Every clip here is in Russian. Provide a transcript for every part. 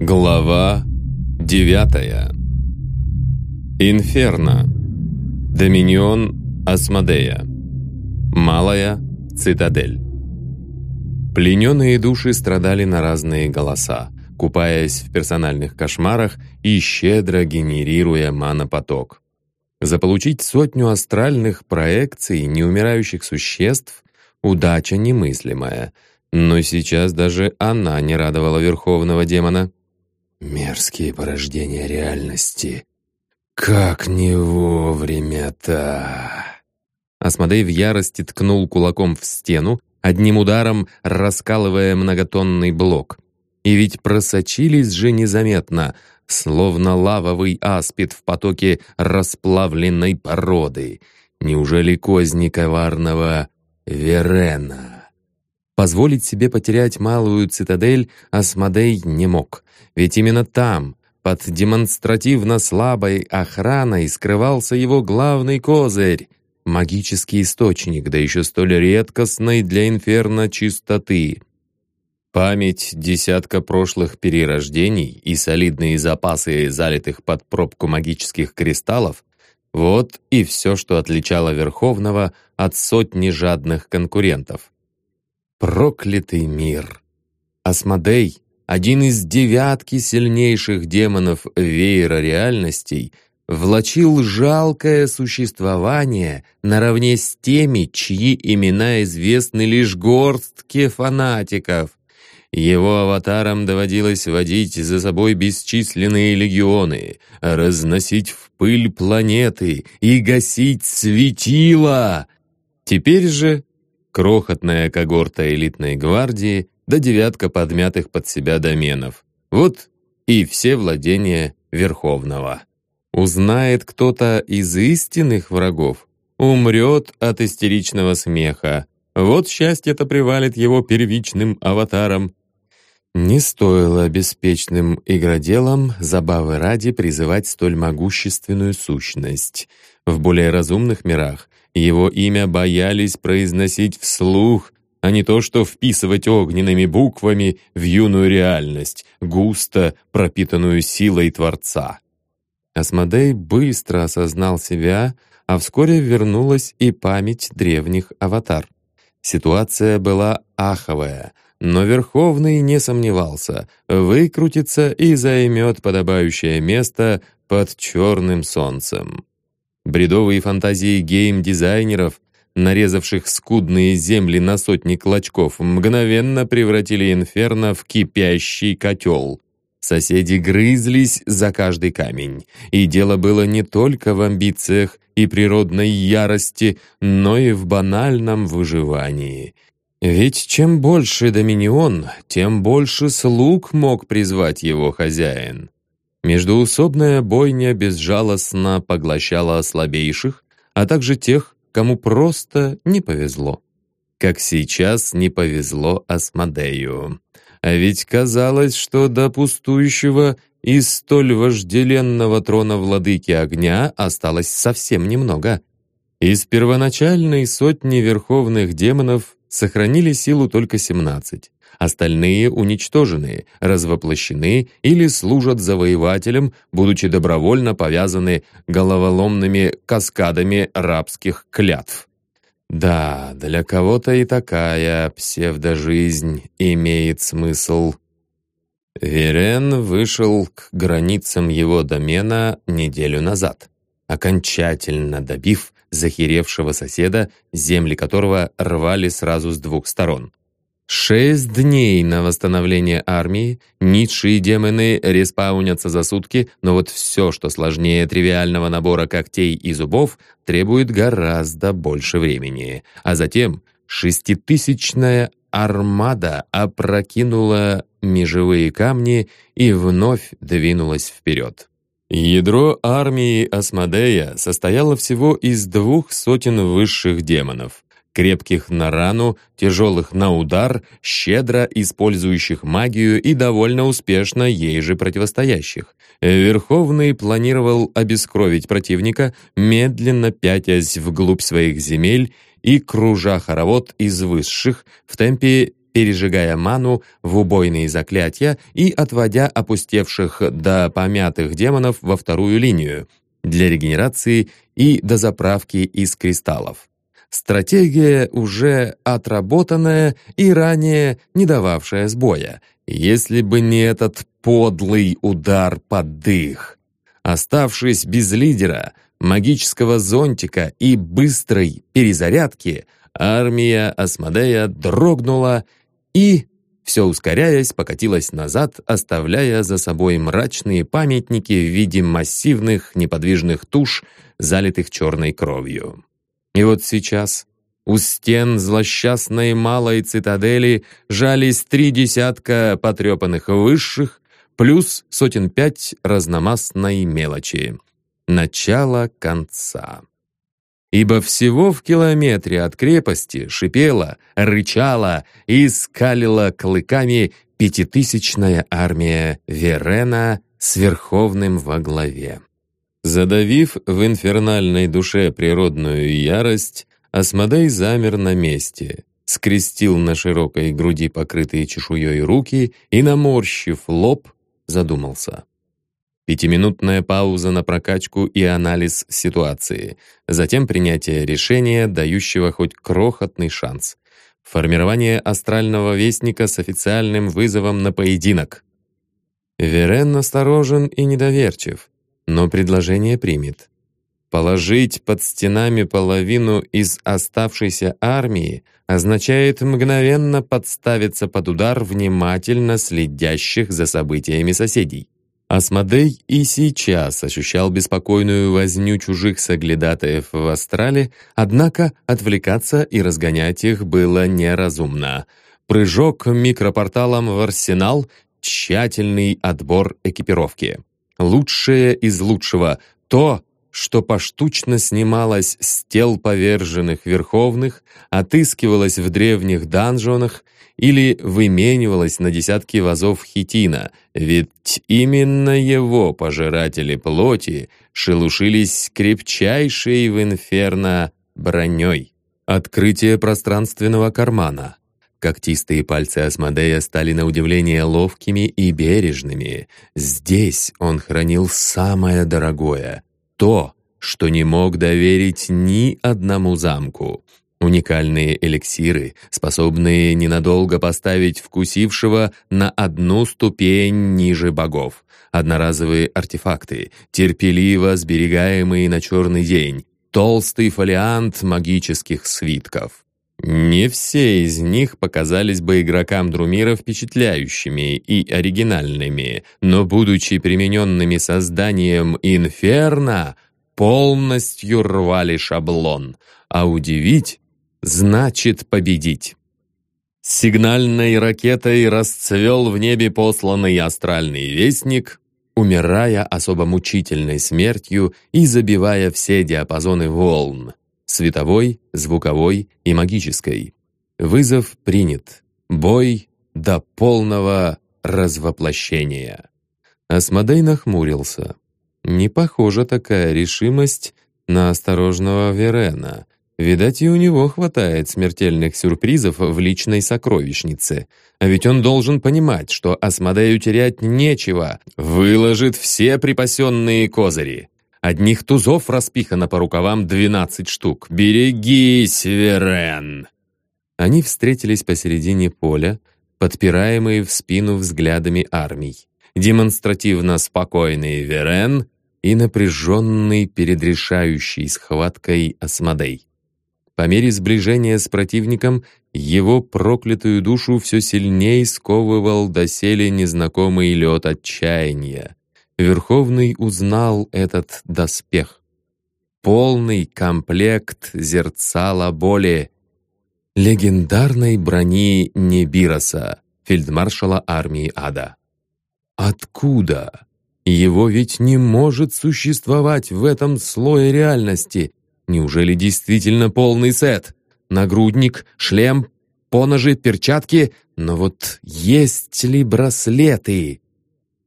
Глава девятая. Инферно. Доминион Асмодея. Малая цитадель. Плененные души страдали на разные голоса, купаясь в персональных кошмарах и щедро генерируя манопоток. Заполучить сотню астральных проекций неумирающих существ — удача немыслимая, но сейчас даже она не радовала верховного демона. Мерзкие порождения реальности. Как не вовремя-то. Асмодей в ярости ткнул кулаком в стену, одним ударом раскалывая многотонный блок. И ведь просочились же незаметно, словно лавовый аспид в потоке расплавленной породы. Неужели козни коварного Верена? Позволить себе потерять малую цитадель Асмодей не мог, ведь именно там, под демонстративно слабой охраной, скрывался его главный козырь — магический источник, да еще столь редкостной для инферно чистоты — Память десятка прошлых перерождений и солидные запасы залитых под пробку магических кристаллов — вот и все, что отличало Верховного от сотни жадных конкурентов. Проклятый мир! Асмодей, один из девятки сильнейших демонов веера реальностей, влачил жалкое существование наравне с теми, чьи имена известны лишь горстке фанатиков. Его аватарам доводилось водить за собой бесчисленные легионы, разносить в пыль планеты и гасить светила. Теперь же крохотная когорта элитной гвардии да девятка подмятых под себя доменов. Вот и все владения Верховного. Узнает кто-то из истинных врагов, умрет от истеричного смеха. Вот счастье-то привалит его первичным аватаром. Не стоило беспечным игроделам забавы ради призывать столь могущественную сущность. В более разумных мирах его имя боялись произносить вслух, а не то что вписывать огненными буквами в юную реальность, густо пропитанную силой Творца. Асмодей быстро осознал себя, а вскоре вернулась и память древних аватар. Ситуация была аховая — но Верховный не сомневался, выкрутится и займет подобающее место под черным солнцем. Бредовые фантазии гейм-дизайнеров, нарезавших скудные земли на сотни клочков, мгновенно превратили Инферно в кипящий котел. Соседи грызлись за каждый камень, и дело было не только в амбициях и природной ярости, но и в банальном выживании — ведь чем больше доминион, тем больше слуг мог призвать его хозяин. Междуусобная бойня безжалостно поглощала слабейших, а также тех, кому просто не повезло. Как сейчас не повезло Асмодею. А ведь казалось, что до пустующего и столь вожделенного трона владыки огня осталось совсем немного. Из первоначальной сотни верховных демонов сохранили силу только 17. Остальные уничтожены, развоплощены или служат завоевателям, будучи добровольно повязаны головоломными каскадами рабских клятв. Да, для кого-то и такая псевдожизнь имеет смысл. Верен вышел к границам его домена неделю назад, окончательно добив захеревшего соседа, земли которого рвали сразу с двух сторон. Шесть дней на восстановление армии, низшие демоны респаунятся за сутки, но вот все, что сложнее тривиального набора когтей и зубов, требует гораздо больше времени. А затем шеститысячная армада опрокинула межевые камни и вновь двинулась вперед. Ядро армии Асмодея состояло всего из двух сотен высших демонов, крепких на рану, тяжелых на удар, щедро использующих магию и довольно успешно ей же противостоящих. Верховный планировал обескровить противника, медленно пятясь вглубь своих земель и кружа хоровод из высших в темпе пережигая ману в убойные заклятия и отводя опустевших до помятых демонов во вторую линию для регенерации и дозаправки из кристаллов. Стратегия уже отработанная и ранее не дававшая сбоя, если бы не этот подлый удар под дых. Оставшись без лидера, магического зонтика и быстрой перезарядки, армия Асмодея дрогнула и, все ускоряясь, покатилась назад, оставляя за собой мрачные памятники в виде массивных неподвижных туш, залитых черной кровью. И вот сейчас у стен злосчастной малой цитадели жались три десятка потрепанных высших, плюс сотен пять разномастной мелочи. Начало конца. Ибо всего в километре от крепости шипела, рычала и скалила клыками пятитысячная армия Верена с Верховным во главе. Задавив в инфернальной душе природную ярость, Асмодей замер на месте, скрестил на широкой груди покрытые чешуей руки и, наморщив лоб, задумался. Пятиминутная пауза на прокачку и анализ ситуации, затем принятие решения, дающего хоть крохотный шанс. Формирование астрального вестника с официальным вызовом на поединок. Верен осторожен и недоверчив но предложение примет. Положить под стенами половину из оставшейся армии означает мгновенно подставиться под удар внимательно следящих за событиями соседей. Асмодей и сейчас ощущал беспокойную возню чужих соглядатаев в астрале, однако отвлекаться и разгонять их было неразумно. Прыжок микропорталом в арсенал — тщательный отбор экипировки лучшее из лучшего, то, что поштучно снималось с тел поверженных верховных, отыскивалось в древних данжонах или выменивалось на десятки вазов хитина, ведь именно его пожиратели плоти шелушились крепчайшей в инферно броней. Открытие пространственного кармана. Когтистые пальцы Асмодея стали на удивление ловкими и бережными. Здесь он хранил самое дорогое — то, что не мог доверить ни одному замку. Уникальные эликсиры, способные ненадолго поставить вкусившего на одну ступень ниже богов. Одноразовые артефакты, терпеливо сберегаемые на черный день. Толстый фолиант магических свитков. Не все из них показались бы игрокам Друмира впечатляющими и оригинальными, но, будучи примененными созданием Инферно, полностью рвали шаблон, а удивить значит победить. Сигнальной ракетой расцвел в небе посланный астральный вестник, умирая особо мучительной смертью и забивая все диапазоны волн световой, звуковой и магической. Вызов принят. Бой до полного развоплощения. Асмодей нахмурился. Не похожа такая решимость на осторожного Верена. Видать, и у него хватает смертельных сюрпризов в личной сокровищнице. А ведь он должен понимать, что Асмодею терять нечего. Выложит все припасенные козыри. Одних тузов распихано по рукавам двенадцать штук. Берегись, Верен!» Они встретились посередине поля, подпираемые в спину взглядами армий. Демонстративно спокойный Верен и напряженный перед решающей схваткой Асмодей. По мере сближения с противником его проклятую душу все сильнее сковывал доселе незнакомый лед отчаяния. Верховный узнал этот доспех. Полный комплект зерцала боли. Легендарной брони Небироса, фельдмаршала армии Ада. Откуда? Его ведь не может существовать в этом слое реальности. Неужели действительно полный сет? Нагрудник, шлем, поножи, перчатки. Но вот есть ли браслеты?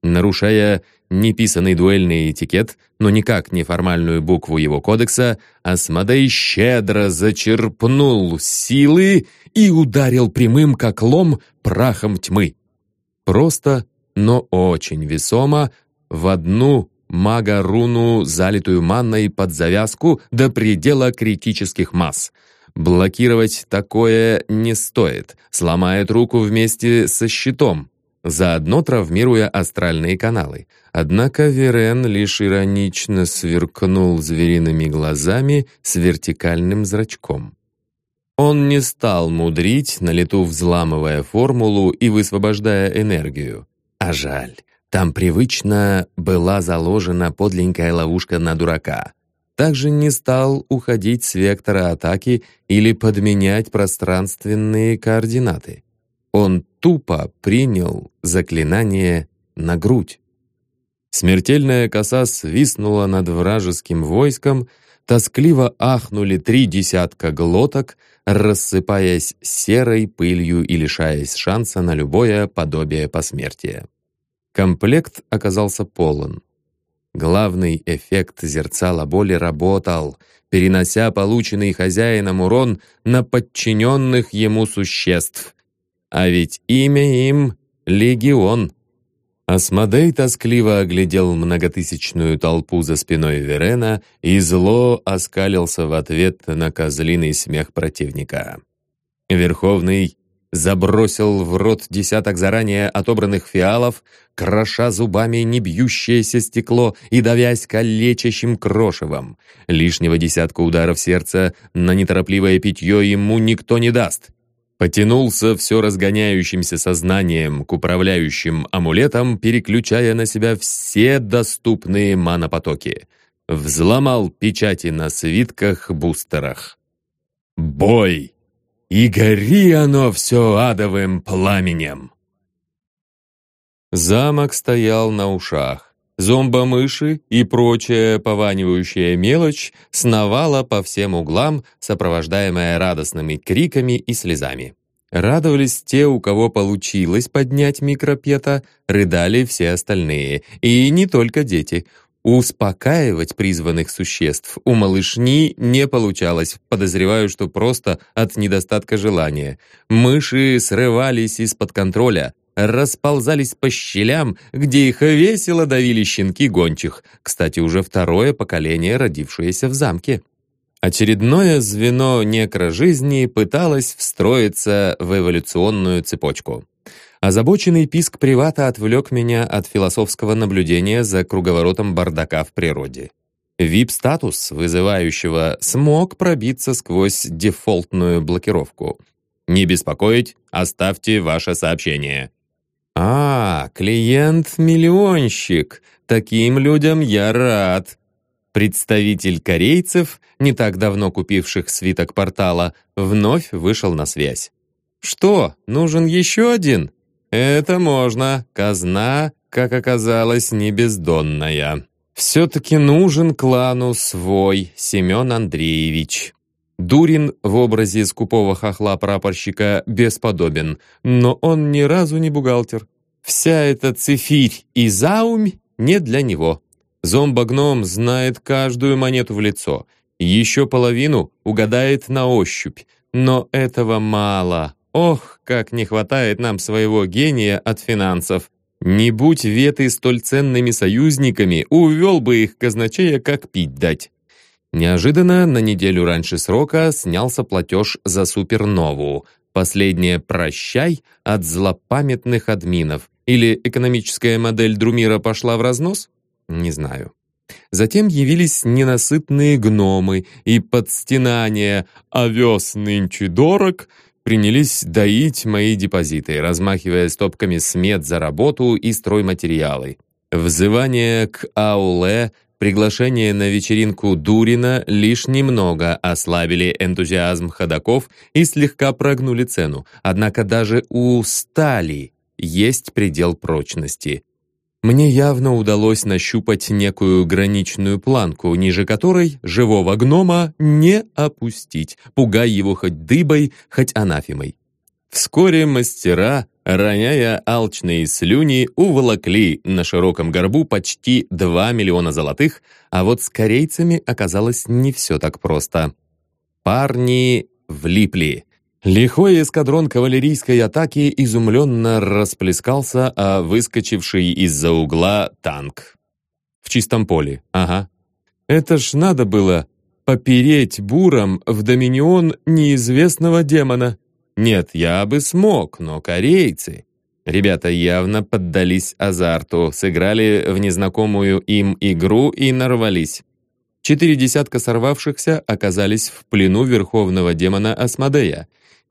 Нарушая неписанный дуэльный этикет, но никак не формальную букву его кодекса, Асмодей щедро зачерпнул силы и ударил прямым, как лом, прахом тьмы. Просто, но очень весомо, в одну мага-руну, залитую манной под завязку до предела критических масс. Блокировать такое не стоит, сломает руку вместе со щитом, заодно травмируя астральные каналы. Однако Верен лишь иронично сверкнул звериными глазами с вертикальным зрачком. Он не стал мудрить, на лету взламывая формулу и высвобождая энергию. А жаль, там привычно была заложена подленькая ловушка на дурака. Также не стал уходить с вектора атаки или подменять пространственные координаты. Он тупо принял заклинание на грудь. Смертельная коса свистнула над вражеским войском, тоскливо ахнули три десятка глоток, рассыпаясь серой пылью и лишаясь шанса на любое подобие посмертия. Комплект оказался полон. Главный эффект зерцала боли работал, перенося полученный хозяином урон на подчиненных ему существ, а ведь имя им — Легион. Асмодей тоскливо оглядел многотысячную толпу за спиной Верена и зло оскалился в ответ на козлиный смех противника. Верховный забросил в рот десяток заранее отобранных фиалов, кроша зубами небьющееся стекло и давясь калечащим крошевом. Лишнего десятка ударов сердца на неторопливое питье ему никто не даст. Потянулся все разгоняющимся сознанием к управляющим амулетам, переключая на себя все доступные манопотоки. Взломал печати на свитках-бустерах. «Бой! И гори оно все адовым пламенем!» Замок стоял на ушах. Зомбомыши и прочая пованивающая мелочь сновала по всем углам, сопровождаемая радостными криками и слезами. Радовались те, у кого получилось поднять микропета, рыдали все остальные, и не только дети. Успокаивать призванных существ у малышни не получалось, подозреваю, что просто от недостатка желания. Мыши срывались из-под контроля, расползались по щелям, где их весело давили щенки гончих, кстати, уже второе поколение, родившееся в замке. Очередное звено некрожизни пыталось встроиться в эволюционную цепочку. Озабоченный писк привата отвлек меня от философского наблюдения за круговоротом бардака в природе. VIP-статус вызывающего смог пробиться сквозь дефолтную блокировку. «Не беспокоить, оставьте ваше сообщение». «А, клиент-миллионщик. Таким людям я рад». Представитель корейцев, не так давно купивших свиток портала, вновь вышел на связь. «Что, нужен еще один?» «Это можно. Казна, как оказалось, не бездонная. Все-таки нужен клану свой, Семен Андреевич». Дурин в образе скупого хохла-прапорщика бесподобен, но он ни разу не бухгалтер. Вся эта цифирь и заумь не для него. Зомбогном знает каждую монету в лицо. Еще половину угадает на ощупь. Но этого мало. Ох, как не хватает нам своего гения от финансов. Не будь веты столь ценными союзниками, увел бы их казначея как пить дать. Неожиданно на неделю раньше срока снялся платеж за супернову. Последнее «прощай» от злопамятных админов. Или экономическая модель Друмира пошла в разнос? Не знаю. Затем явились ненасытные гномы и подстенания «овес нынче дорог», принялись доить мои депозиты, размахивая стопками смет за работу и стройматериалы. Взывание к ауле Приглашение на вечеринку Дурина лишь немного ослабили энтузиазм ходаков и слегка прогнули цену. Однако даже у стали есть предел прочности. Мне явно удалось нащупать некую граничную планку, ниже которой живого гнома не опустить, пугай его хоть дыбой, хоть анафемой. Вскоре мастера роняя алчные слюни, уволокли на широком горбу почти 2 миллиона золотых, а вот с корейцами оказалось не все так просто. Парни влипли. Лихой эскадрон кавалерийской атаки изумленно расплескался, а выскочивший из-за угла танк. В чистом поле, ага. Это ж надо было попереть буром в доминион неизвестного демона. Нет, я бы смог, но корейцы... Ребята явно поддались азарту, сыграли в незнакомую им игру и нарвались. Четыре десятка сорвавшихся оказались в плену верховного демона Асмодея.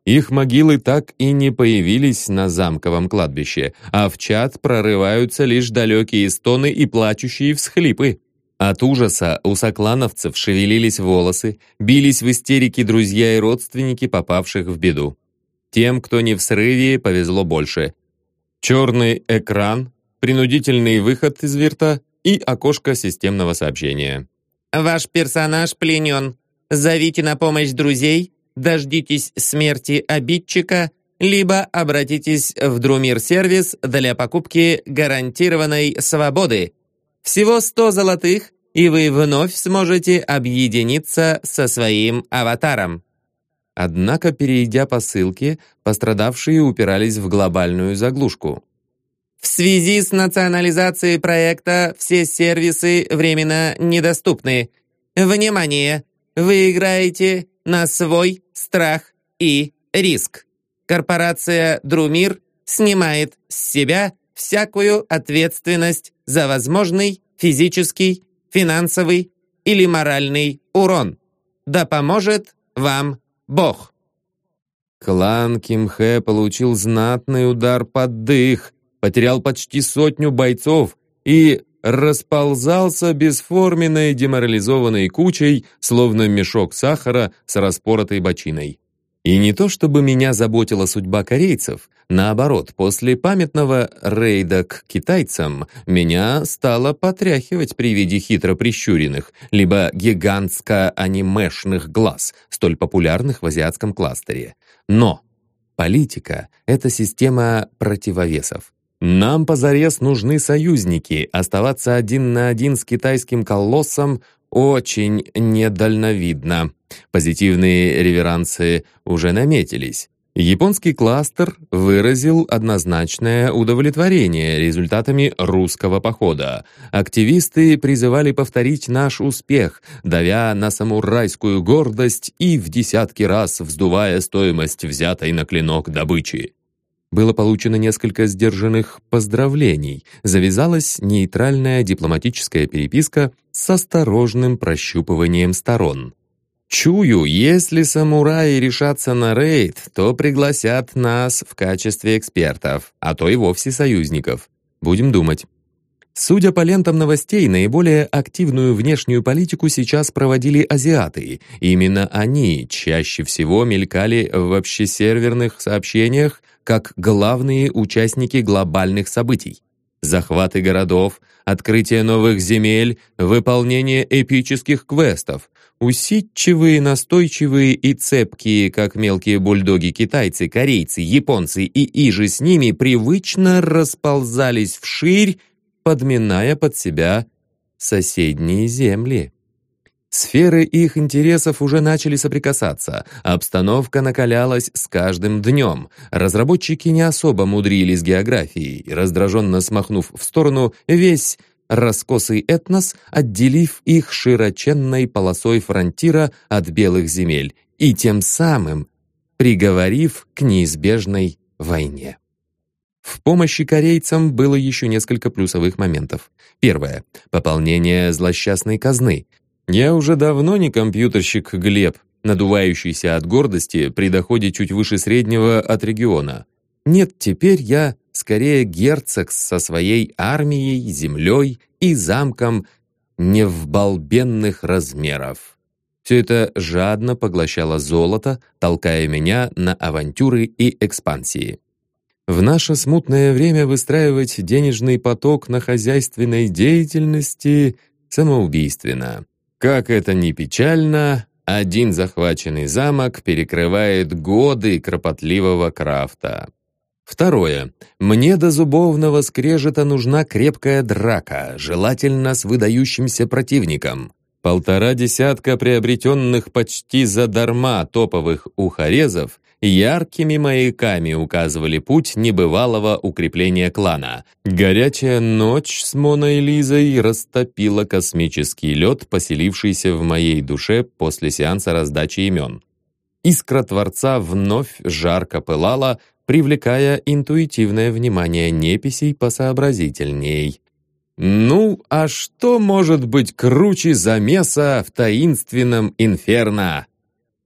Их могилы так и не появились на замковом кладбище, а в чат прорываются лишь далекие стоны и плачущие всхлипы. От ужаса у соклановцев шевелились волосы, бились в истерике друзья и родственники попавших в беду. Тем, кто не в срыве, повезло больше. Черный экран, принудительный выход из вирта и окошко системного сообщения. «Ваш персонаж пленен. Зовите на помощь друзей, дождитесь смерти обидчика, либо обратитесь в Друмир-сервис для покупки гарантированной свободы. Всего 100 золотых, и вы вновь сможете объединиться со своим аватаром». Однако, перейдя по ссылке, пострадавшие упирались в глобальную заглушку. В связи с национализацией проекта все сервисы временно недоступны. Внимание! Вы играете на свой страх и риск. Корпорация Друмир снимает с себя всякую ответственность за возможный физический, финансовый или моральный урон. Да поможет вам Бог. Клан Кимхэ получил знатный удар под дых, потерял почти сотню бойцов и расползался бесформенной деморализованной кучей, словно мешок сахара с распоротой бочиной. И не то чтобы меня заботила судьба корейцев, наоборот, после памятного рейда к китайцам меня стало потряхивать при виде хитро прищуренных, либо гигантско-анимешных глаз, столь популярных в азиатском кластере. Но политика — это система противовесов. Нам позарез нужны союзники, оставаться один на один с китайским колоссом очень недальновидно. Позитивные реверансы уже наметились. Японский кластер выразил однозначное удовлетворение результатами русского похода. Активисты призывали повторить наш успех, давя на самурайскую гордость и в десятки раз вздувая стоимость взятой на клинок добычи. Было получено несколько сдержанных поздравлений, завязалась нейтральная дипломатическая переписка с осторожным прощупыванием сторон. Чую, если самураи решатся на рейд, то пригласят нас в качестве экспертов, а то и вовсе союзников. Будем думать. Судя по лентам новостей, наиболее активную внешнюю политику сейчас проводили азиаты. Именно они чаще всего мелькали в общесерверных сообщениях как главные участники глобальных событий. Захваты городов, открытие новых земель, выполнение эпических квестов. Усидчивые, настойчивые и цепкие, как мелкие бульдоги китайцы, корейцы, японцы и иже с ними, привычно расползались вширь, подминая под себя соседние земли. Сферы их интересов уже начали соприкасаться, обстановка накалялась с каждым днем. Разработчики не особо мудрили с географией, раздраженно смахнув в сторону весь раскосый этнос, отделив их широченной полосой фронтира от белых земель и тем самым приговорив к неизбежной войне. В помощи корейцам было еще несколько плюсовых моментов. Первое — пополнение злосчастной казны. Я уже давно не компьютерщик Глеб, надувающийся от гордости при доходе чуть выше среднего от региона. Нет, теперь я скорее герцог со своей армией, землей и замком невбалбенных размеров. Все это жадно поглощало золото, толкая меня на авантюры и экспансии. В наше смутное время выстраивать денежный поток на хозяйственной деятельности самоубийственно. Как это ни печально, один захваченный замок перекрывает годы кропотливого крафта. Второе. Мне до зубовного скрежета нужна крепкая драка, желательно с выдающимся противником. Полтора десятка приобретенных почти задарма топовых ухорезов яркими маяками указывали путь небывалого укрепления клана. Горячая ночь с Моной Лизой растопила космический лед, поселившийся в моей душе после сеанса раздачи имен. Искра Творца вновь жарко пылала, привлекая интуитивное внимание неписей посообразительней. Ну, а что может быть круче замеса в таинственном инферно?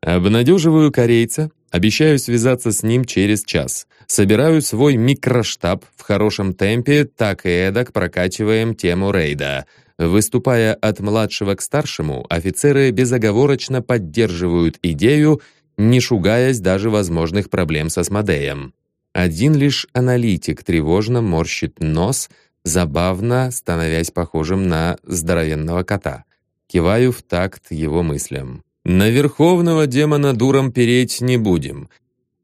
Обнадеживаю корейца, обещаю связаться с ним через час. Собираю свой микроштаб в хорошем темпе, так и эдак прокачиваем тему рейда. Выступая от младшего к старшему, офицеры безоговорочно поддерживают идею, не шугаясь даже возможных проблем со Смодеем. Один лишь аналитик тревожно морщит нос — забавно становясь похожим на здоровенного кота. Киваю в такт его мыслям. На верховного демона дуром переть не будем.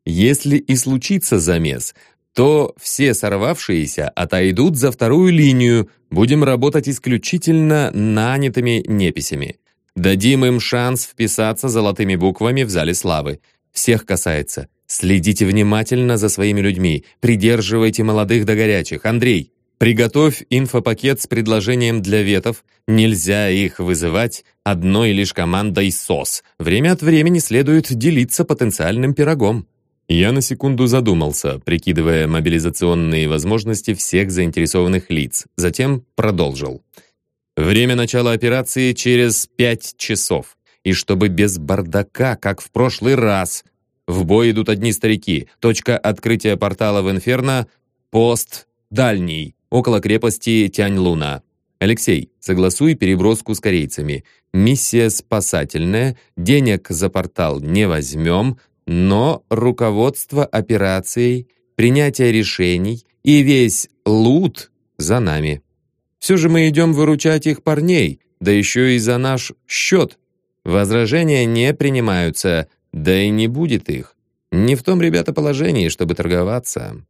Если и случится замес, то все сорвавшиеся отойдут за вторую линию, будем работать исключительно нанятыми неписями. Дадим им шанс вписаться золотыми буквами в зале славы. Всех касается. Следите внимательно за своими людьми, придерживайте молодых до горячих. Андрей, Приготовь инфопакет с предложением для ветов. Нельзя их вызывать одной лишь командой СОС. Время от времени следует делиться потенциальным пирогом. Я на секунду задумался, прикидывая мобилизационные возможности всех заинтересованных лиц. Затем продолжил. Время начала операции через пять часов. И чтобы без бардака, как в прошлый раз. В бой идут одни старики. Точка открытия портала в Инферно — пост дальний около крепости Тянь-Луна. Алексей, согласуй переброску с корейцами. Миссия спасательная, денег за портал не возьмем, но руководство операцией, принятие решений и весь лут за нами. Все же мы идем выручать их парней, да еще и за наш счет. Возражения не принимаются, да и не будет их. Не в том, ребята, положении, чтобы торговаться.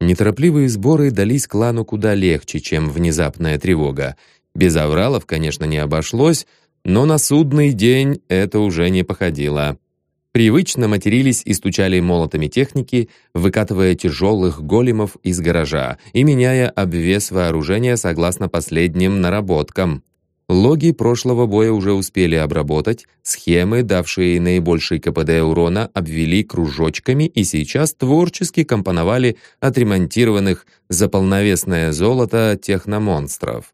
Неторопливые сборы дались клану куда легче, чем внезапная тревога. Без авралов, конечно, не обошлось, но на судный день это уже не походило. Привычно матерились и стучали молотами техники, выкатывая тяжелых големов из гаража и меняя обвес вооружения согласно последним наработкам. Логи прошлого боя уже успели обработать, схемы, давшие наибольший КПД урона, обвели кружочками и сейчас творчески компоновали отремонтированных за полновесное золото техномонстров.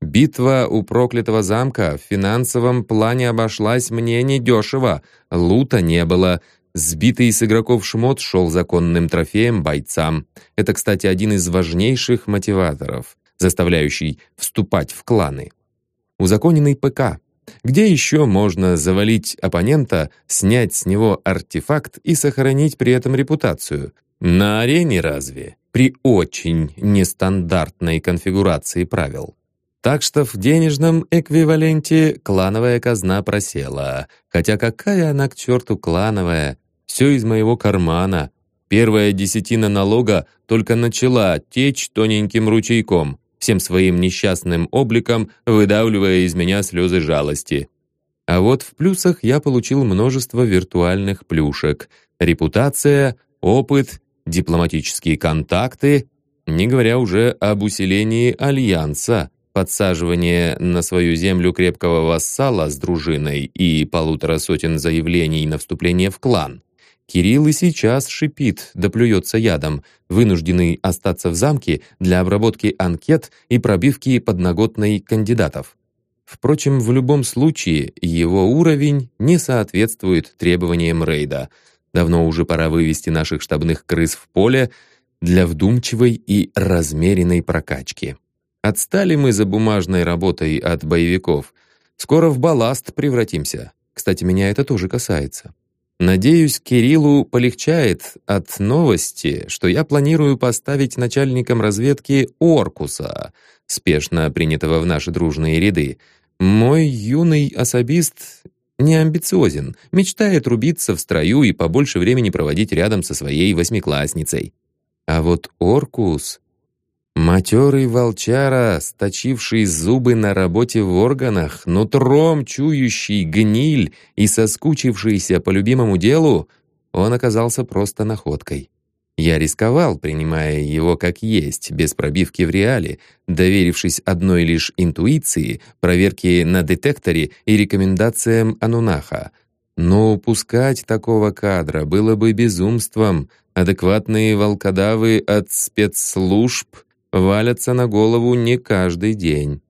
Битва у проклятого замка в финансовом плане обошлась мне недешево, лута не было, Сбитый с игроков шмот шел законным трофеем бойцам. Это, кстати, один из важнейших мотиваторов, заставляющий вступать в кланы узаконенный ПК. Где еще можно завалить оппонента, снять с него артефакт и сохранить при этом репутацию? На арене разве? При очень нестандартной конфигурации правил. Так что в денежном эквиваленте клановая казна просела. Хотя какая она к черту клановая? Все из моего кармана. Первая десятина налога только начала течь тоненьким ручейком всем своим несчастным обликом выдавливая из меня слезы жалости. А вот в плюсах я получил множество виртуальных плюшек. Репутация, опыт, дипломатические контакты, не говоря уже об усилении альянса, подсаживание на свою землю крепкого вассала с дружиной и полутора сотен заявлений на вступление в клан. Кирилл и сейчас шипит, да ядом, вынужденный остаться в замке для обработки анкет и пробивки подноготной кандидатов. Впрочем, в любом случае, его уровень не соответствует требованиям рейда. Давно уже пора вывести наших штабных крыс в поле для вдумчивой и размеренной прокачки. Отстали мы за бумажной работой от боевиков. Скоро в балласт превратимся. Кстати, меня это тоже касается. Надеюсь, Кириллу полегчает от новости, что я планирую поставить начальником разведки Оркуса, спешно принятого в наши дружные ряды. Мой юный особист не амбициозен, мечтает рубиться в строю и побольше времени проводить рядом со своей восьмиклассницей. А вот Оркус Матерый волчара, сточивший зубы на работе в органах, нутром чующий гниль и соскучившийся по любимому делу, он оказался просто находкой. Я рисковал, принимая его как есть, без пробивки в реале, доверившись одной лишь интуиции, проверке на детекторе и рекомендациям Анунаха. Но упускать такого кадра было бы безумством. Адекватные волкодавы от спецслужб валятся на голову не каждый день.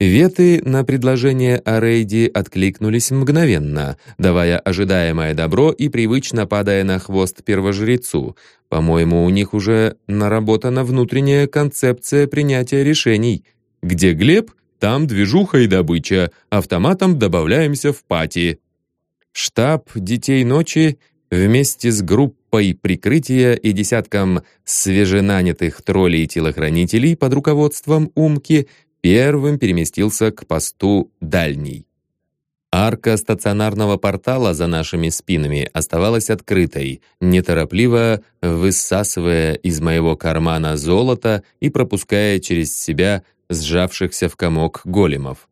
Веты на предложение о рейде откликнулись мгновенно, давая ожидаемое добро и привычно падая на хвост первожрецу. По-моему, у них уже наработана внутренняя концепция принятия решений. Где Глеб, там движуха и добыча, автоматом добавляемся в пати. Штаб «Детей ночи» вместе с группой прикрытия и десятком свеженанятых троллей-телохранителей под руководством Умки первым переместился к посту «Дальний». Арка стационарного портала за нашими спинами оставалась открытой, неторопливо высасывая из моего кармана золото и пропуская через себя сжавшихся в комок големов.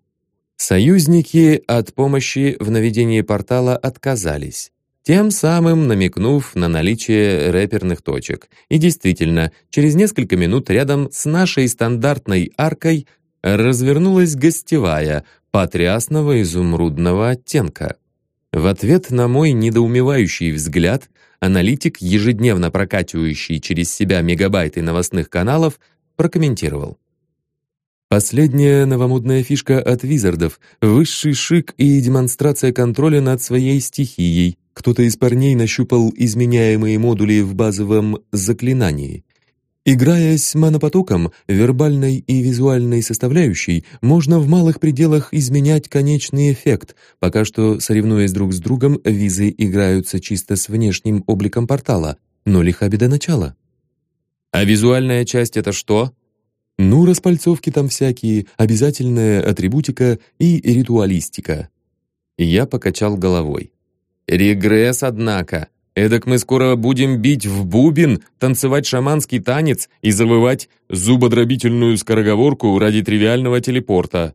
Союзники от помощи в наведении портала отказались тем самым намекнув на наличие рэперных точек. И действительно, через несколько минут рядом с нашей стандартной аркой развернулась гостевая, потрясного изумрудного оттенка. В ответ на мой недоумевающий взгляд, аналитик, ежедневно прокачивающий через себя мегабайты новостных каналов, прокомментировал. Последняя новомодная фишка от визардов — высший шик и демонстрация контроля над своей стихией. Кто-то из парней нащупал изменяемые модули в базовом заклинании. Играя с манопотоком, вербальной и визуальной составляющей, можно в малых пределах изменять конечный эффект. Пока что, соревнуясь друг с другом, визы играются чисто с внешним обликом портала, но лиха беда начала. А визуальная часть — это что? Ну, распальцовки там всякие, обязательная атрибутика и ритуалистика. Я покачал головой. Регресс, однако. Эдак мы скоро будем бить в бубен, танцевать шаманский танец и завывать зубодробительную скороговорку ради тривиального телепорта.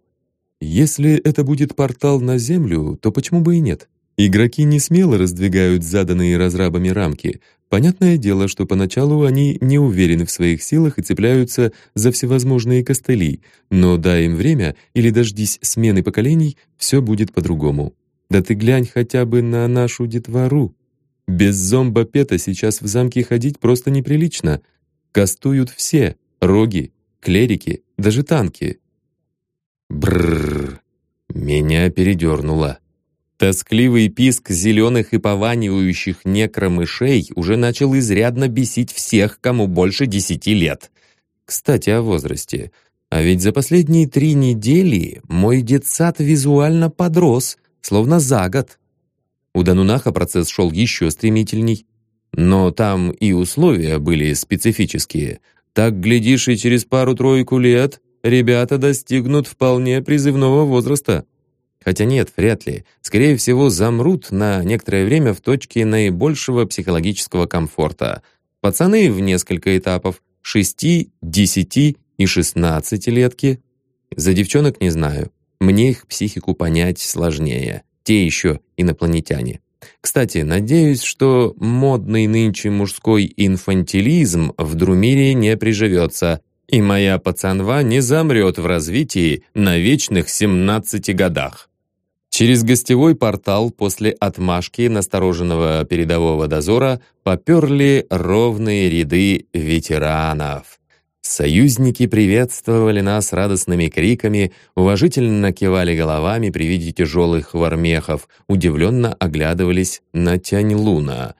Если это будет портал на Землю, то почему бы и нет? Игроки не смело раздвигают заданные разрабами рамки. Понятное дело, что поначалу они не уверены в своих силах и цепляются за всевозможные костыли, но дай им время или дождись смены поколений, все будет по-другому. Да ты глянь хотя бы на нашу детвору. Без зомбопета сейчас в замке ходить просто неприлично. Кастуют все — роги, клерики, даже танки. Бррр, меня передернуло. Тоскливый писк зеленых и пованивающих некромышей уже начал изрядно бесить всех, кому больше десяти лет. Кстати, о возрасте. А ведь за последние три недели мой детсад визуально подрос — словно за год. У Данунаха процесс шел еще стремительней. Но там и условия были специфические. Так, глядишь, и через пару-тройку лет ребята достигнут вполне призывного возраста. Хотя нет, вряд ли. Скорее всего, замрут на некоторое время в точке наибольшего психологического комфорта. Пацаны в несколько этапов. Шести, десяти и шестнадцатилетки. За девчонок не знаю. Мне их психику понять сложнее. Те еще инопланетяне. Кстати, надеюсь, что модный нынче мужской инфантилизм в Друмире не приживется, и моя пацанва не замрет в развитии на вечных 17 годах. Через гостевой портал после отмашки настороженного передового дозора поперли ровные ряды ветеранов. Союзники приветствовали нас радостными криками, уважительно кивали головами при виде тяжелых вармехов, удивленно оглядывались на Тянь-Луна.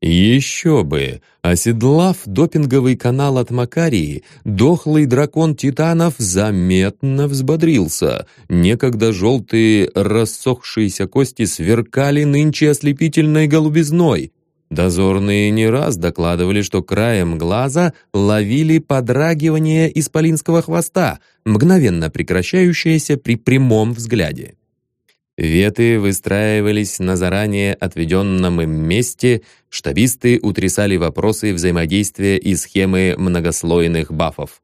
Еще бы! Оседлав допинговый канал от Макарии, дохлый дракон титанов заметно взбодрился. Некогда желтые рассохшиеся кости сверкали нынче ослепительной голубизной. Дозорные не раз докладывали, что краем глаза ловили подрагивание исполинского хвоста, мгновенно прекращающееся при прямом взгляде. Веты выстраивались на заранее отведенном им месте, штабисты утрясали вопросы взаимодействия и схемы многослойных бафов.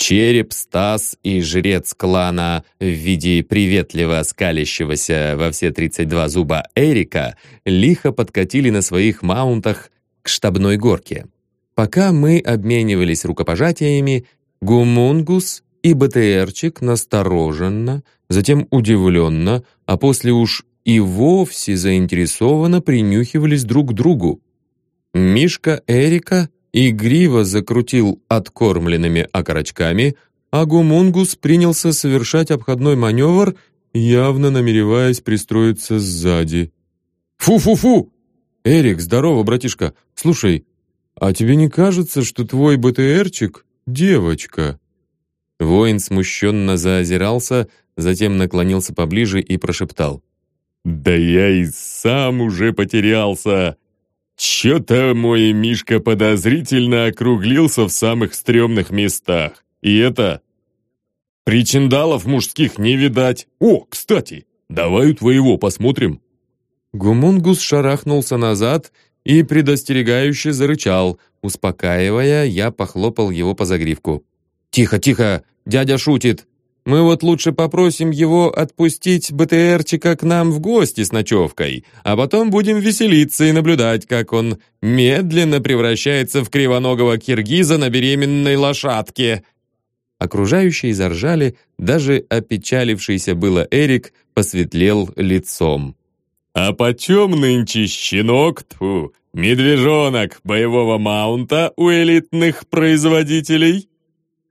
Череп, Стас и жрец клана в виде приветливо скалящегося во все 32 зуба Эрика лихо подкатили на своих маунтах к штабной горке. Пока мы обменивались рукопожатиями, Гумунгус и БТРчик настороженно, затем удивленно, а после уж и вовсе заинтересованно принюхивались друг к другу. Мишка Эрика игриво закрутил откормленными окорочками, а Гумунгус принялся совершать обходной маневр, явно намереваясь пристроиться сзади. «Фу-фу-фу! Эрик, здорово, братишка! Слушай, а тебе не кажется, что твой БТРчик — девочка?» Воин смущенно заозирался, затем наклонился поближе и прошептал. «Да я и сам уже потерялся! Чё-то мой Мишка подозрительно округлился в самых стрёмных местах. И это... Причиндалов мужских не видать. О, кстати, давай у твоего посмотрим». Гумунгус шарахнулся назад и предостерегающе зарычал. Успокаивая, я похлопал его по загривку. «Тихо, тихо, дядя шутит. Мы вот лучше попросим его отпустить БТРчика к нам в гости с ночевкой, а потом будем веселиться и наблюдать, как он медленно превращается в кривоногого киргиза на беременной лошадке». Окружающие заржали, даже опечалившийся было Эрик посветлел лицом. «А почем нынче щенок, тьфу, медвежонок боевого маунта у элитных производителей?»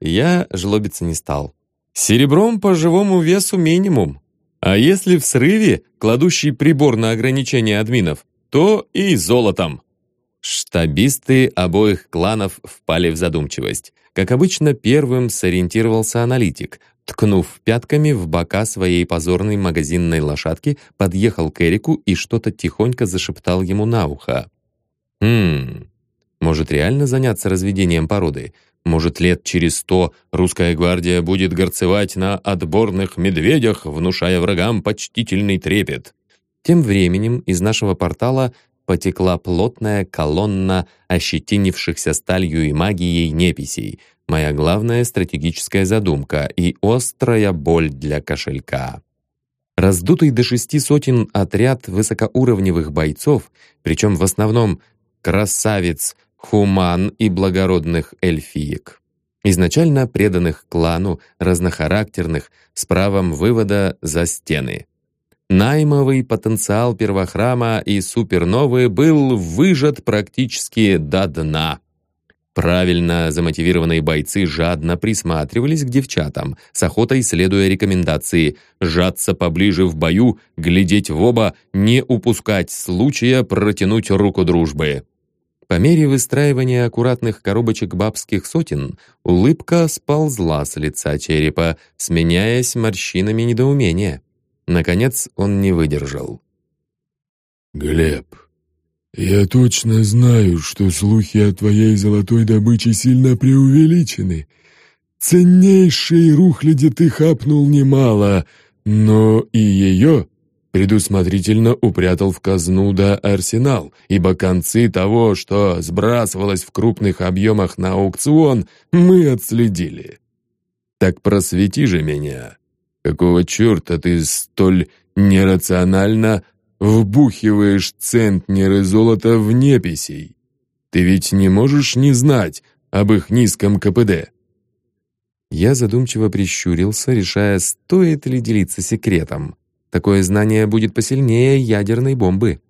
Я жлобиться не стал. Серебром по живому весу минимум. А если в срыве, кладущий прибор на ограничение админов, то и золотом. Штабисты обоих кланов впали в задумчивость. Как обычно, первым сориентировался аналитик. Ткнув пятками в бока своей позорной магазинной лошадки, подъехал к Эрику и что-то тихонько зашептал ему на ухо. «Хм, может реально заняться разведением породы?» Может, лет через сто русская гвардия будет горцевать на отборных медведях, внушая врагам почтительный трепет. Тем временем из нашего портала потекла плотная колонна ощетинившихся сталью и магией неписей, моя главная стратегическая задумка и острая боль для кошелька. Раздутый до шести сотен отряд высокоуровневых бойцов, причем в основном красавец хуман и благородных эльфиек. Изначально преданных клану, разнохарактерных, с правом вывода за стены. Наймовый потенциал первохрама и суперновые был выжат практически до дна. Правильно замотивированные бойцы жадно присматривались к девчатам, с охотой следуя рекомендации «жаться поближе в бою, глядеть в оба, не упускать случая протянуть руку дружбы». По мере выстраивания аккуратных коробочек бабских сотен, улыбка сползла с лица черепа, сменяясь морщинами недоумения. Наконец он не выдержал. «Глеб, я точно знаю, что слухи о твоей золотой добыче сильно преувеличены. Ценнейшей рухляди ты хапнул немало, но и ее предусмотрительно упрятал в казну да арсенал, ибо концы того, что сбрасывалось в крупных объемах на аукцион, мы отследили. Так просвети же меня. Какого черта ты столь нерационально вбухиваешь центнеры золота в неписей? Ты ведь не можешь не знать об их низком КПД. Я задумчиво прищурился, решая, стоит ли делиться секретом. Такое знание будет посильнее ядерной бомбы.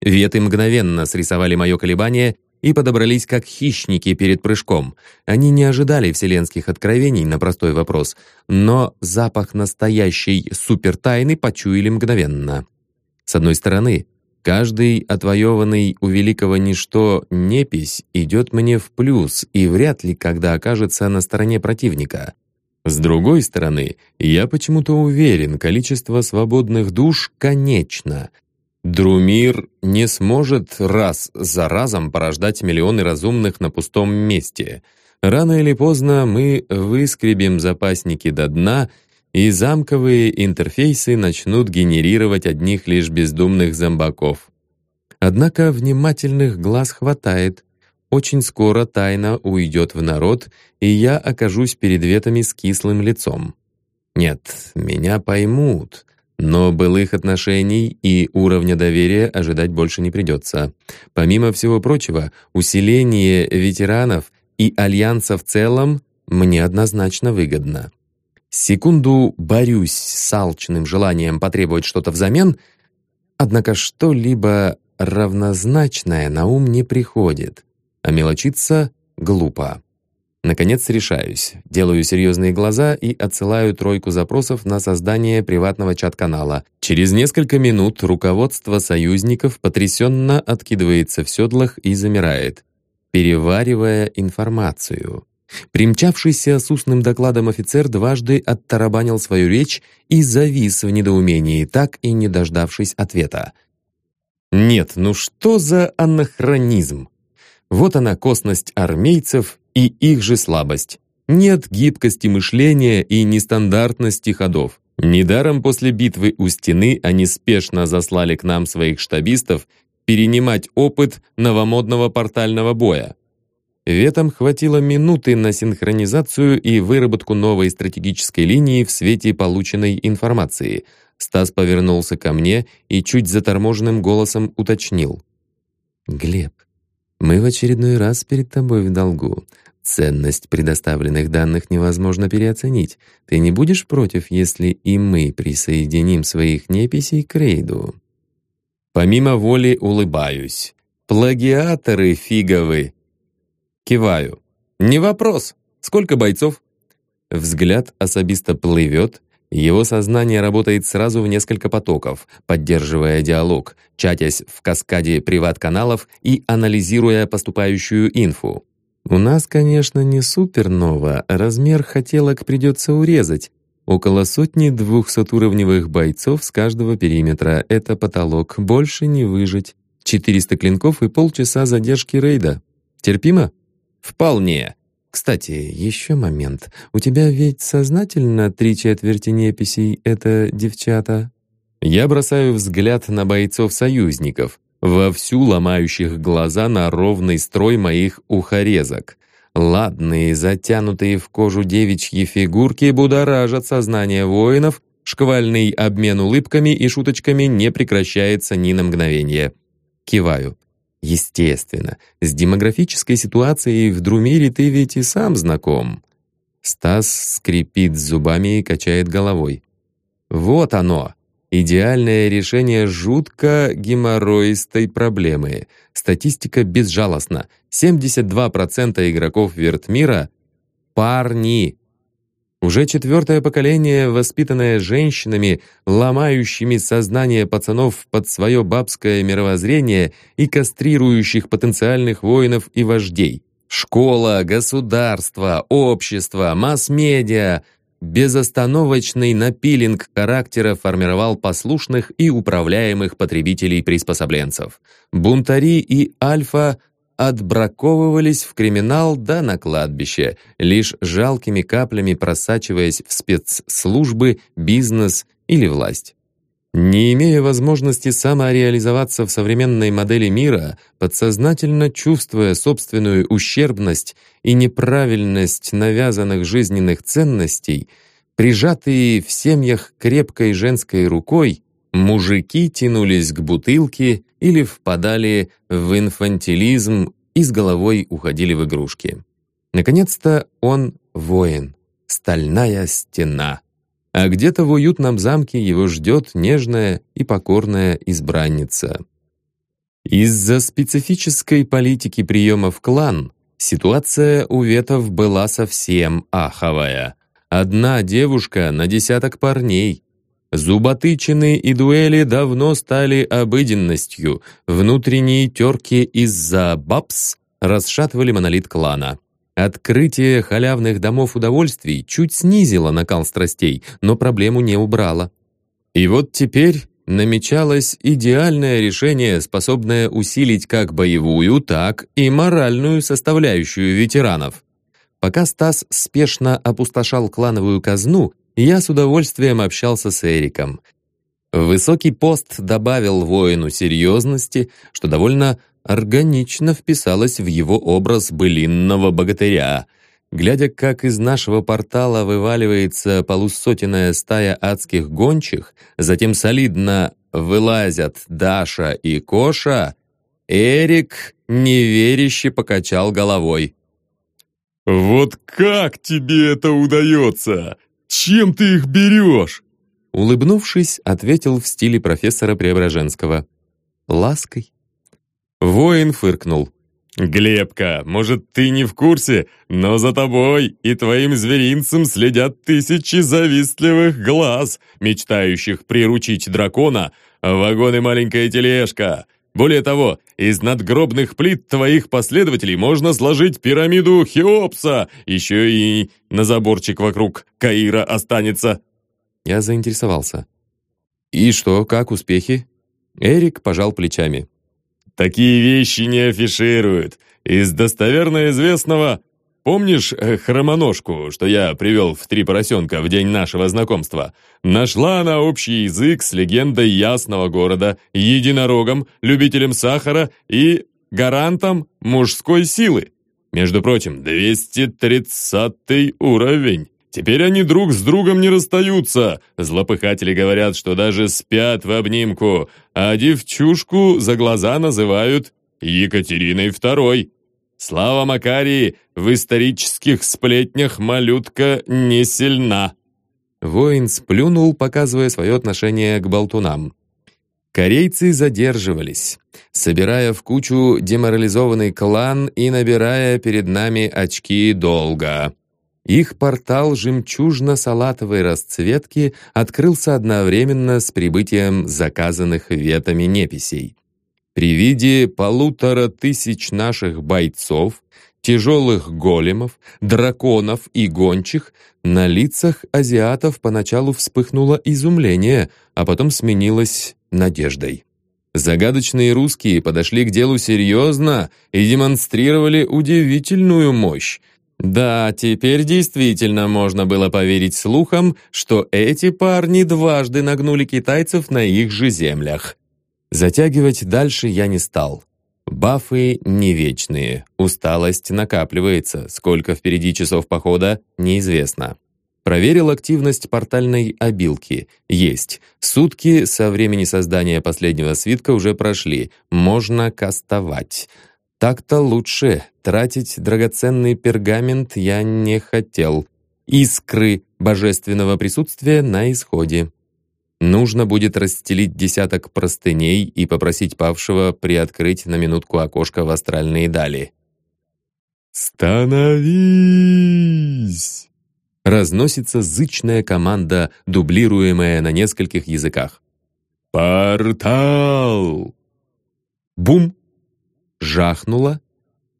Веты мгновенно срисовали мое колебание и подобрались как хищники перед прыжком. Они не ожидали вселенских откровений на простой вопрос, но запах настоящей супертайны почуяли мгновенно. С одной стороны, каждый отвоеванный у великого ничто непись идет мне в плюс и вряд ли когда окажется на стороне противника — с другой стороны, я почему-то уверен, количество свободных душ конечно. Друмир не сможет раз за разом порождать миллионы разумных на пустом месте. Рано или поздно мы выскребем запасники до дна, и замковые интерфейсы начнут генерировать одних лишь бездумных зомбаков. Однако внимательных глаз хватает. Очень скоро тайна уйдет в народ, и я окажусь перед ветами с кислым лицом. Нет, меня поймут, но былых отношений и уровня доверия ожидать больше не придется. Помимо всего прочего, усиление ветеранов и Альянса в целом мне однозначно выгодно. Секунду борюсь с алчным желанием потребовать что-то взамен, однако что-либо равнозначное на ум не приходит, а мелочиться глупо. Наконец решаюсь, делаю серьезные глаза и отсылаю тройку запросов на создание приватного чат-канала. Через несколько минут руководство союзников потрясенно откидывается в седлах и замирает, переваривая информацию. Примчавшийся с устным докладом офицер дважды оттарабанил свою речь и завис в недоумении, так и не дождавшись ответа. Нет, ну что за анахронизм? Вот она косность армейцев и их же слабость. Нет гибкости мышления и нестандартности ходов. Недаром после битвы у стены они спешно заслали к нам своих штабистов перенимать опыт новомодного портального боя. Ветам хватило минуты на синхронизацию и выработку новой стратегической линии в свете полученной информации. Стас повернулся ко мне и чуть заторможенным голосом уточнил. «Глеб, мы в очередной раз перед тобой в долгу. Ценность предоставленных данных невозможно переоценить. Ты не будешь против, если и мы присоединим своих неписей к рейду?» Помимо воли улыбаюсь. «Плагиаторы фиговы!» Киваю. «Не вопрос. Сколько бойцов?» Взгляд особисто плывет, его сознание работает сразу в несколько потоков, поддерживая диалог, чатясь в каскаде приват-каналов и анализируя поступающую инфу. У нас, конечно, не супернова, размер хотелок придется урезать. Около сотни двухсотуровневых бойцов с каждого периметра. Это потолок, больше не выжить. 400 клинков и полчаса задержки рейда. Терпимо? Вполне. Кстати, еще момент. У тебя ведь сознательно три четверти неписей — это девчата? Я бросаю взгляд на бойцов-союзников, вовсю ломающих глаза на ровный строй моих ухорезок. Ладные, затянутые в кожу девичьи фигурки будоражат сознание воинов, шквальный обмен улыбками и шуточками не прекращается ни на мгновение. Киваю. Естественно, с демографической ситуацией в Друмире ты ведь и сам знаком. Стас скрипит зубами и качает головой. Вот оно, идеальное решение жутко геморроистой проблемы. Статистика безжалостна. 72% игроков Вертмира — парни. Уже четвертое поколение, воспитанное женщинами, ломающими сознание пацанов под свое бабское мировоззрение и кастрирующих потенциальных воинов и вождей. Школа, государство, общество, масс-медиа — безостановочный напилинг характера формировал послушных и управляемых потребителей-приспособленцев. Бунтари и альфа отбраковывались в криминал да на кладбище, лишь жалкими каплями просачиваясь в спецслужбы, бизнес или власть. Не имея возможности самореализоваться в современной модели мира, подсознательно чувствуя собственную ущербность и неправильность навязанных жизненных ценностей, прижатые в семьях крепкой женской рукой, Мужики тянулись к бутылке или впадали в инфантилизм и с головой уходили в игрушки. Наконец-то он воин, стальная стена. А где-то в уютном замке его ждет нежная и покорная избранница. Из-за специфической политики приема в клан ситуация у ветов была совсем аховая. Одна девушка на десяток парней — Зуботычины и дуэли давно стали обыденностью. Внутренние терки из-за бабс расшатывали монолит клана. Открытие халявных домов удовольствий чуть снизило накал страстей, но проблему не убрало. И вот теперь намечалось идеальное решение, способное усилить как боевую, так и моральную составляющую ветеранов. Пока Стас спешно опустошал клановую казну, я с удовольствием общался с Эриком. Высокий пост добавил воину серьезности, что довольно органично вписалось в его образ былинного богатыря. Глядя, как из нашего портала вываливается полусотенная стая адских гончих, затем солидно вылазят Даша и Коша, Эрик неверяще покачал головой. «Вот как тебе это удается? Чем ты их берешь?» Улыбнувшись, ответил в стиле профессора Преображенского. «Лаской». Воин фыркнул. «Глебка, может, ты не в курсе, но за тобой и твоим зверинцем следят тысячи завистливых глаз, мечтающих приручить дракона, вагон и маленькая тележка. Более того, из надгробных плит твоих последователей можно сложить пирамиду Хеопса, еще и на заборчик вокруг Каира останется». Я заинтересовался. «И что, как успехи?» Эрик пожал плечами. Такие вещи не афишируют. Из достоверно известного... Помнишь э, хромоножку, что я привел в «Три поросенка» в день нашего знакомства? Нашла она общий язык с легендой ясного города, единорогом, любителем сахара и гарантом мужской силы. Между прочим, 230 уровень. Теперь они друг с другом не расстаются. Злопыхатели говорят, что даже спят в обнимку, а девчушку за глаза называют Екатериной II. Слава Макарии, в исторических сплетнях малютка не сильна. Воин сплюнул, показывая свое отношение к болтунам. Корейцы задерживались, собирая в кучу деморализованный клан и набирая перед нами очки долга. Их портал жемчужно-салатовой расцветки открылся одновременно с прибытием заказанных ветами неписей. При виде полутора тысяч наших бойцов, тяжелых големов, драконов и гончих, на лицах азиатов поначалу вспыхнуло изумление, а потом сменилось надеждой. Загадочные русские подошли к делу серьезно и демонстрировали удивительную мощь, да, теперь действительно можно было поверить слухам, что эти парни дважды нагнули китайцев на их же землях. Затягивать дальше я не стал. Бафы не вечные, усталость накапливается, сколько впереди часов похода, неизвестно. Проверил активность портальной обилки. Есть. Сутки со времени создания последнего свитка уже прошли. Можно кастовать. Так-то лучше. Тратить драгоценный пергамент я не хотел. Искры божественного присутствия на исходе. Нужно будет расстелить десяток простыней и попросить павшего приоткрыть на минутку окошко в астральные дали. «Становись!» Разносится зычная команда, дублируемая на нескольких языках. «Портал!» Бум! жахнуло,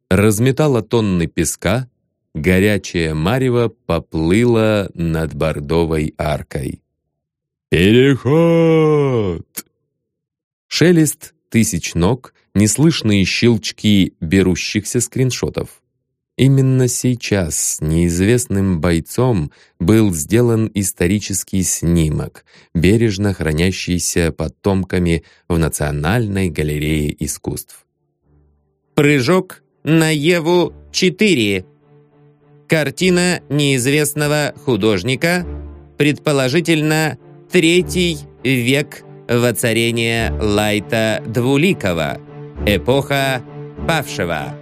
разметало тонны песка, горячее марево поплыло над бордовой аркой. «Переход!» Шелест тысяч ног, неслышные щелчки берущихся скриншотов. Именно сейчас неизвестным бойцом был сделан исторический снимок, бережно хранящийся потомками в Национальной галерее искусств. Прыжок на Еву-4. Картина неизвестного художника, предположительно, третий век воцарения Лайта Двуликова, эпоха Павшего.